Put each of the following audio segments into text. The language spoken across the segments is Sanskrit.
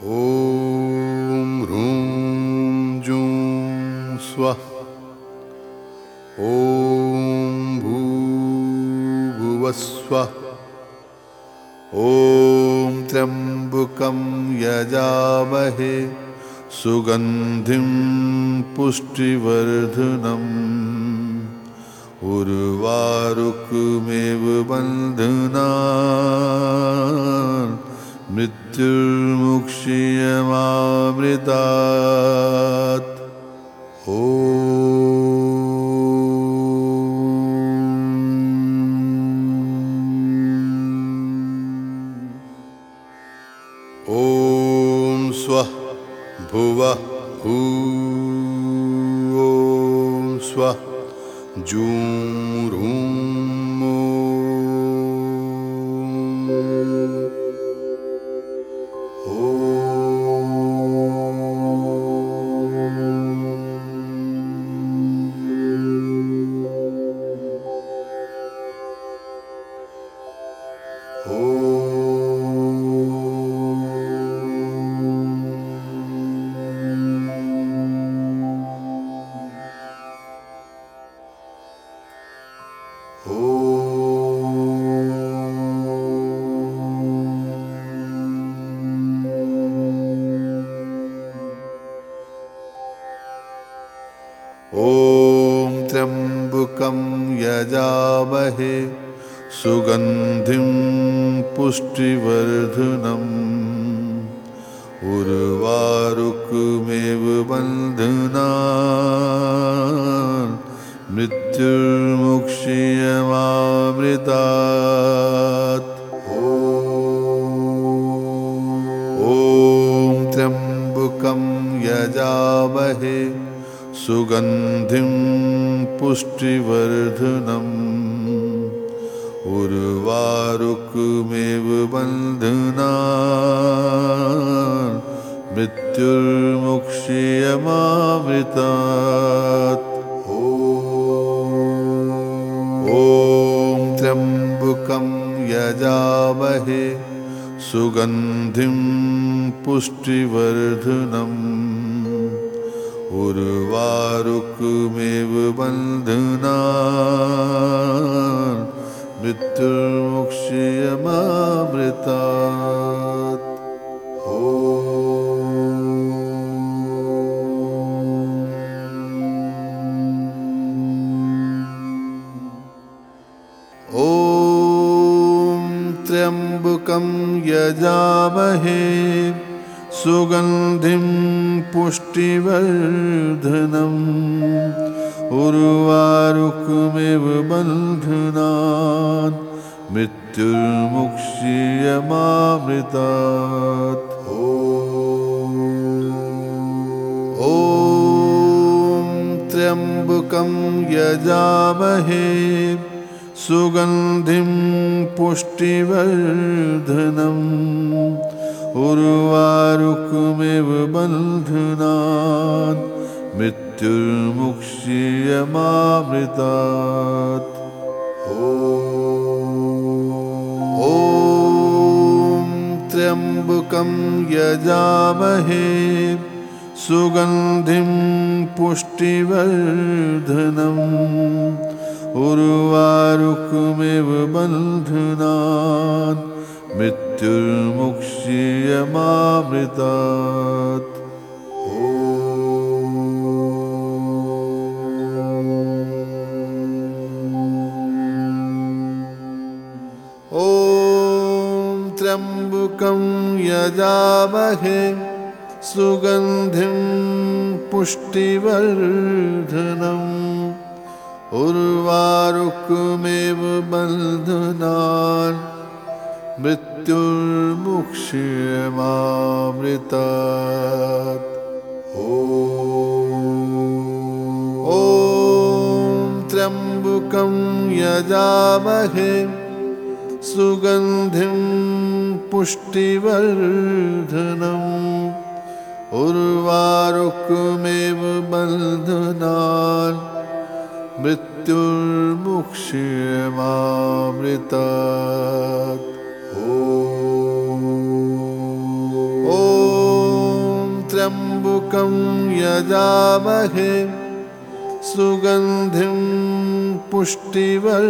ॐ ह्रूं जूं स्वः ॐ भूभुवस्वः ॐ त्र्यम्बकं यजामहे सुगन्धिं पुष्टिवर्धनम् उर्वारुकमेव बन्धना मृत्युर्मुक्षीयमामृतात् ओ ॐ भुवः भू। स्वः जूं यजामहे सुगन्धिं पुष्टिवर्धनम्। उर्वारुकमेव बन्धना मृत्युर्मुक्षीयमामृतात्। ॐ त्र्यम्बकं यजामहे सुगन्धिं पुष्टिवर्धनम् उर्वारुकमेव बन्धना मृत्युर्मुक्षीयमामृतात्। ॐ त्र्यम्बकं यजामहे सुगन्धिं पुष्टिवर्धनम्। उर्वारुकमेव बन्धना मृत्युर्मुक्षीयमामृतात् ॐ त्र्यम्बकं यजामहे सुगन्धिं पुष्टिवर्धनम् उर्वारुकमेव बन्धनान् मृत्युर्मुक्षीयमामृतात् ॐ त्र्यम्बकं यजामहे सुगन्धिं पुष्टिवर्धनम्। उर्वारुकमेव बन्धनान् मृत्युर्मुक्षीयमामृतात्। ॐ त्र्यम्बकं यजामहे सुगन्धिं पुष्टिवर्धनम् उर्वारुकमेव बन्धनान् मृत्युर्मुक्षीयमामृतात् त्र्यम्बकं यजामहे सुगन्धिं पुष्टिवर्धनम्। उर्वारुकमेव बन्धनान् मृत्युर्मुक्षीयमामृतात् ॐ त्र्यम्बकं यजामहे सुगन्धिं पुष्टिवर्धनम् उर्वारुकमेव बन्धनान् मृत्युर्मुक्षीयमामृतात्। ॐ त्र्यम्बकं यजामहे सुगन्धिं पुष्टिवर्धनम्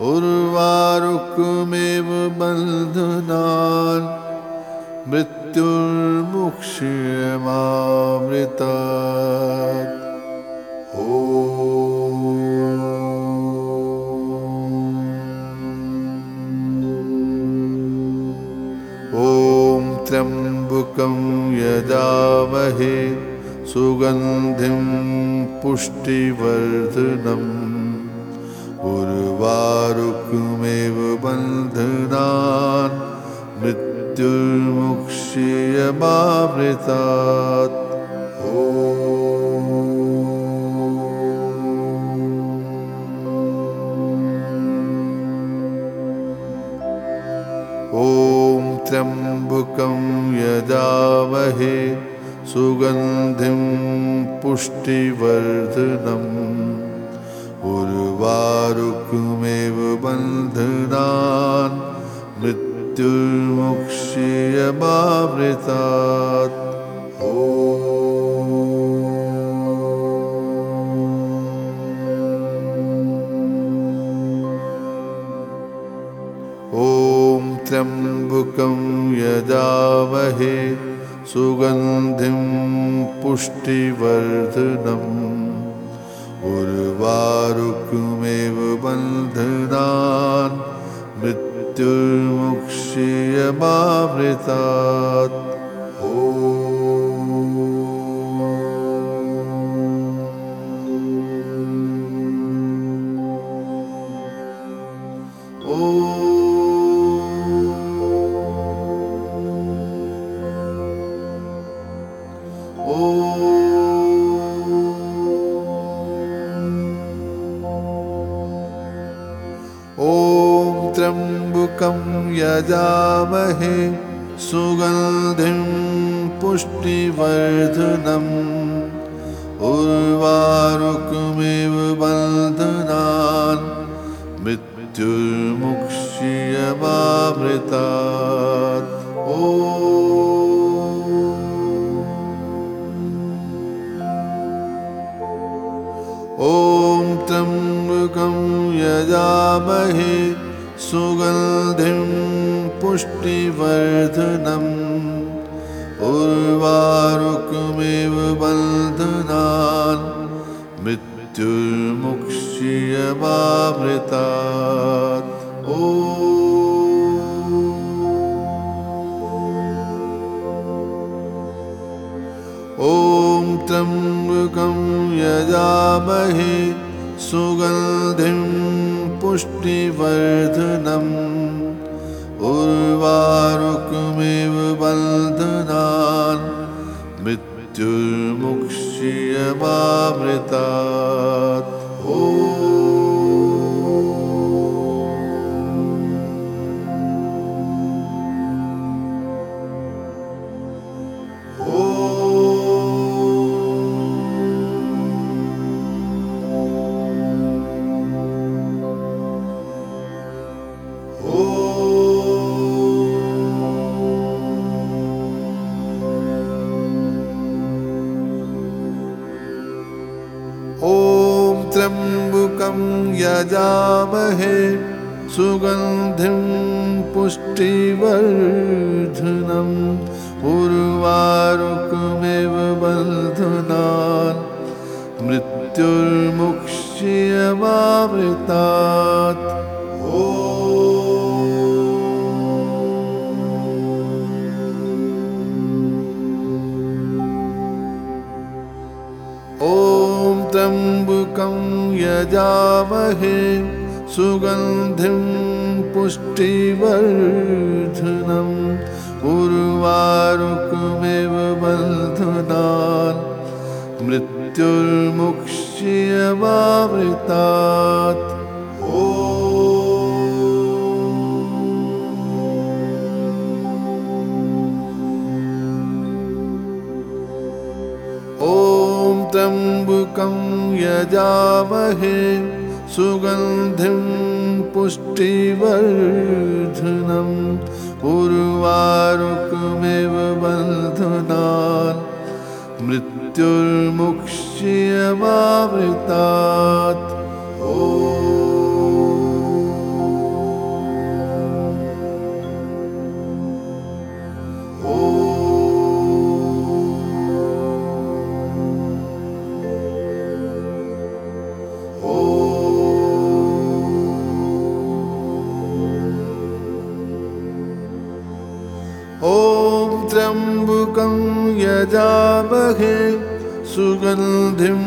उर्वारुकमेव बन्धनान् मृत्युर्मुक्ष्यमामृतात्। ॐ। त्र्यम्बकं यजामहे सुगन्धिं पुष्टिवर्धनम् उर्वारुकमेव बन्धनान् मृत्युर्मुक्ष्यमामृतात् ॐ त्र्यम्बकं यजामहे सुगन्धिं पुष्टिवर्धनम् उर्वारुकमेव बन्धनान् मृत्युर्मुक्ष्यमामृतात् ॐ त्र्यम्बकं यजामहे सुगन्धिं पुष्टिवर्धनम् उर्वारुकमेव बन्धनान् मृत्युर्मुक्ष्यमामृतात् ॐ यजामहे सुगन्धिं पुष्टिवर्धनम् उर्वारुकमेव बन्धनान् मृत्युर्मुक्ष्यमामृतात् ॐ त्र्यम्बकं यजामहे सुगन्धिं पुष्टिवर्धनम् उर्वारुकमेव बन्धनान् मृत्युर्मुक्ष्यमामृतात् ॐ त्र्यम्बकं यजामहे सुगन्धिं पुष्टिवर्धनम्। उर्वारुकमेव बन्धनान् मृत्युर्मुक्ष्यमामृतात् यजामहे सुगन्धिं पुष्टिवर्धनम् उर्वारुकमेव बन्धनान् मृत्युर्मुक्ष्यमामृतात् ॐ त्र्यम्बकं यजामहे सुगन्धिं पुष्टिवर्धनम् उर्वारुकमेव बन्धनान् मृत्युर्मुक्ष्यमामृतात् ॐ त्र्यम्बकं यजामहे सुगन्धिं पुष्टिवर्धनम् उर्वारुकमेव बन्धनान् मृत्युर्मुक्ष्यमावृतात् त्र्यम्बकं सुगन्धिं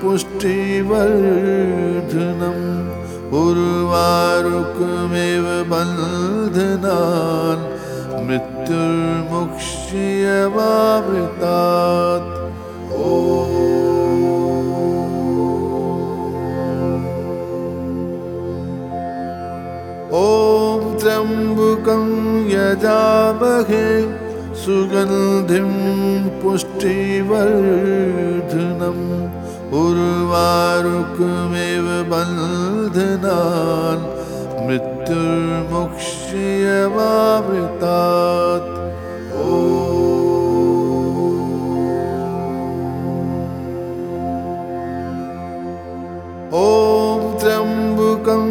पुष्टिवर्धनम् उर्वारुकमेव बन्धनान् मृत्युर्मुक्ष्यमावृतात् ओ ॐ त्र्यम्बकं यजामहे सुगन्धिं पुष्टिवर्धनम् उर्वारुकमेव बन्धनान् मृत्युर्मुक्ष्यमावृतात् ॐ त्र्यम्बकं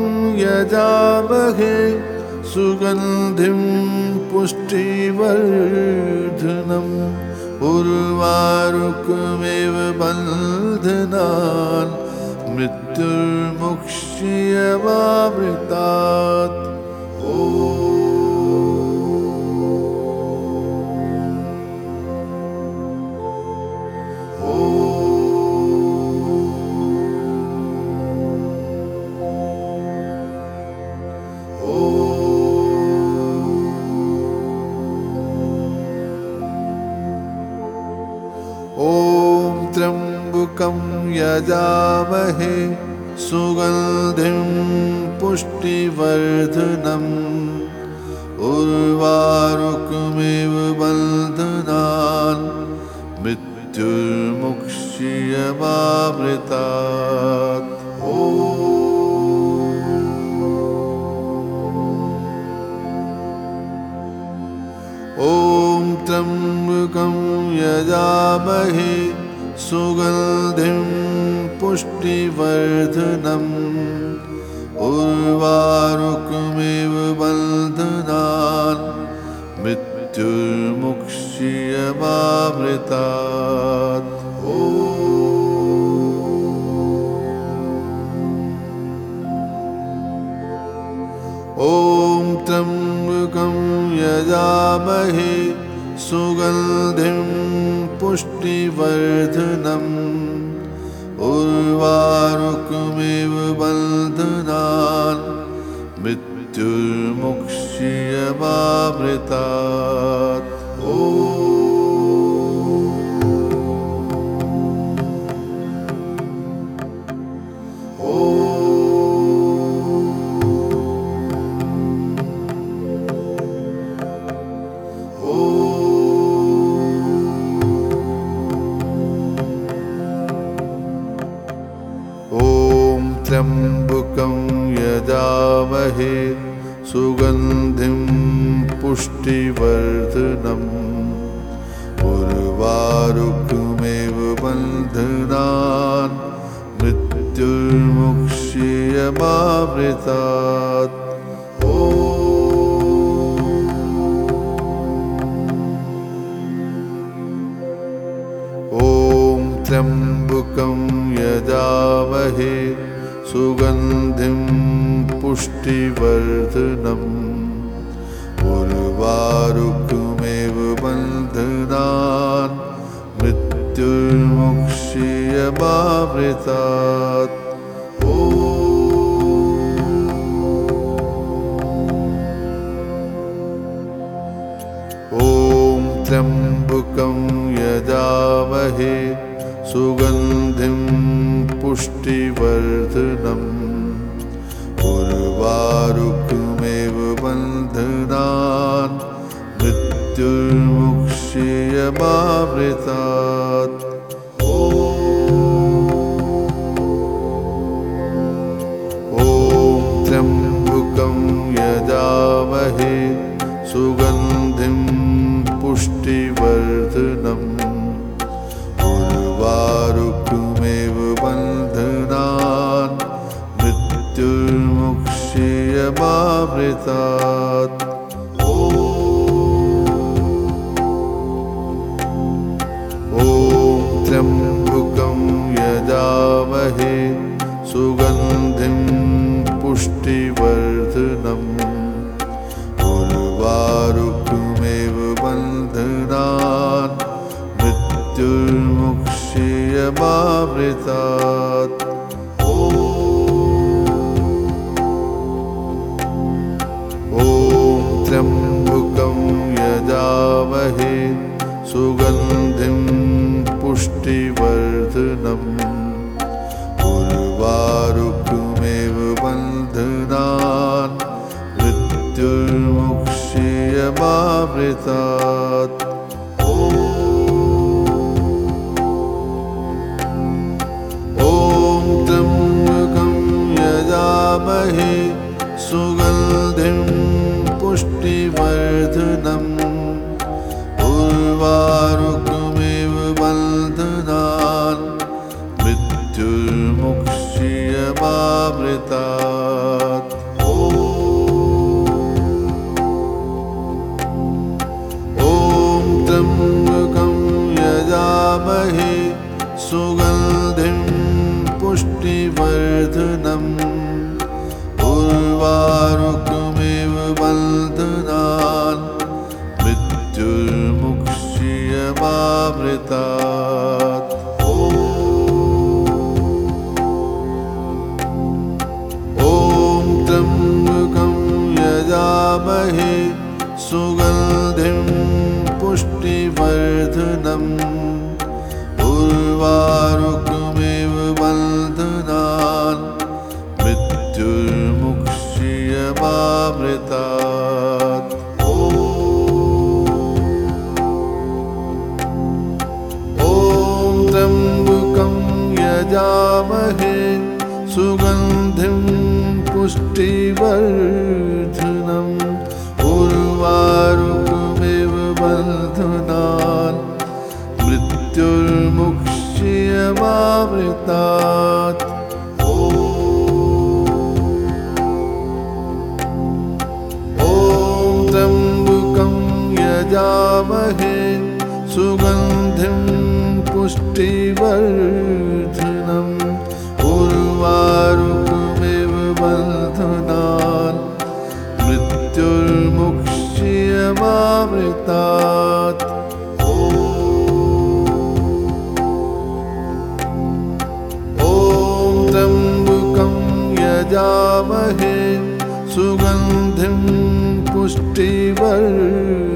यजामहे सुगन्धिं पुष्टिवर्धनम् उर्वारुकमेव बन्धनान् मृत्युर्मुक्ष्यमावृतात् ॐ यजामहे सुगन्धिं पुष्टिवर्धनम् उर्वारुकमेव बन्धनान् मृत्युर्मुक्ष्यमावृतात् ॐ त्र्यम्बकं यजामहे उर्वारुकमेव बन्धनान् मृत्युर्मुक्ष्यमावृतात् पुष्टिवर्धनम् उर्वारुकमेव बन्धनान् मृत्युर्मुक्ष्यमावृतात् ॐ त्र्यम्बकं यजामहे सुगन्धिं पुष्टिवर्धनम् उर्वारुकमेव बन्धनान् मृत्युर्मुक्ष्यमावृतात् ॐ त्र्यम्बकं यजामहे सुगन्धिं पुष्टिवर्धनम् उर्वारुकमेव बन्धनान् मृत्युर्मुक्षीयमावृतात् ॐ त्र्यम्बुकं यजामहे सुगन्धिं पुष्टिवर्धनम् उर्वा बन्धनान् मृत्युर्मुक्षीयमावृतात् ष्टिवर्धनम् उर्वारुक्मेव बन्धनात् मृत्युर्मुक्षीयमावृतात् ॐ त्र्यम्बुकं भुगं सुगन्धिं पुष्टिवर्धनम्। मामृतात्। love. वर्धनम् उर्वारुकमिव बन्धनान् मृत्युर्मुक्ष्यमावृतात्। ॐ त्र्यम्बुकं यजामहे सुगन्धिं पुष्टिवर् ॐ तम्बुकं यजामहे सुगन्धिं पुष्टिवर्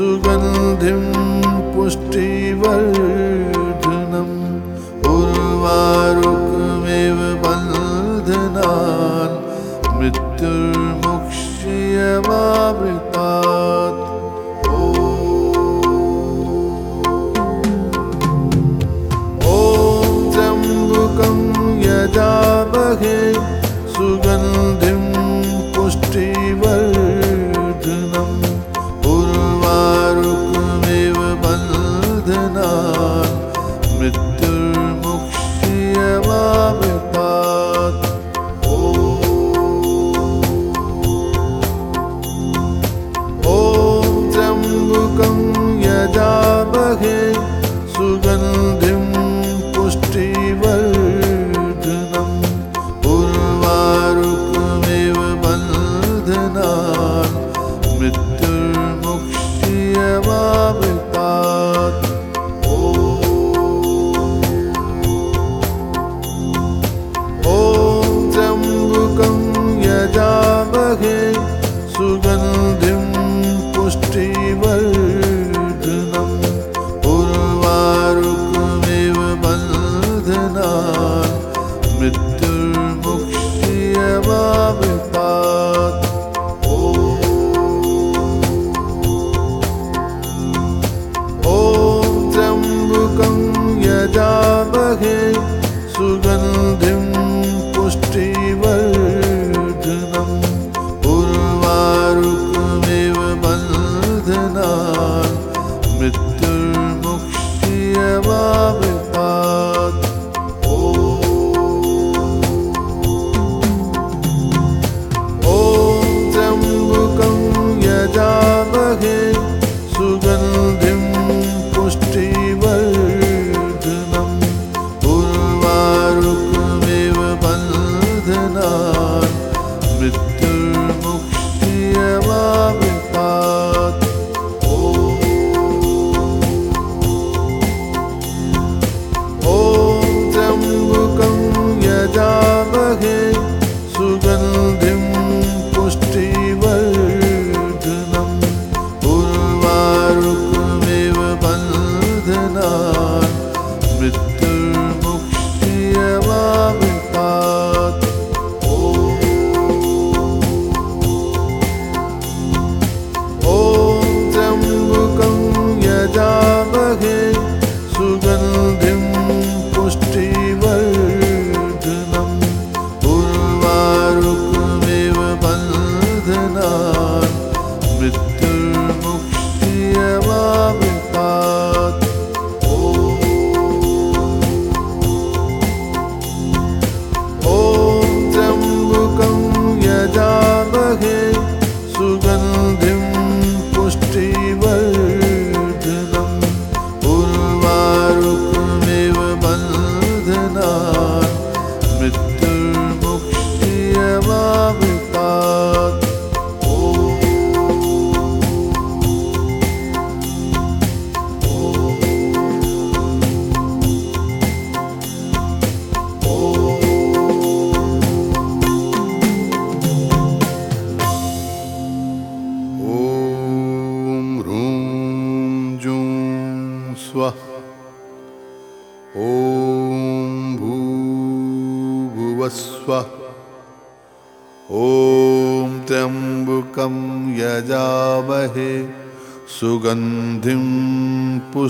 सुगन्धिं पुष्टिव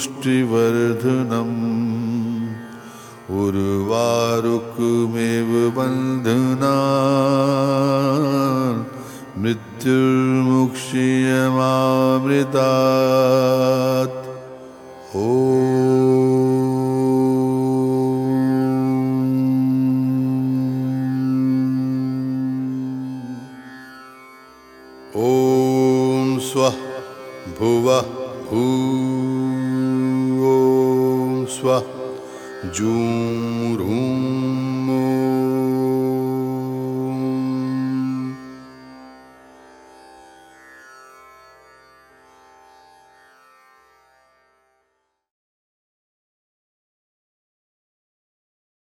पुष्टिवर्धनम्। उर्वारुकमेव बन्धना मृत्युर्मुक्षीयमामृतात्। ॐ ॐ स्वः जूं ह्रूं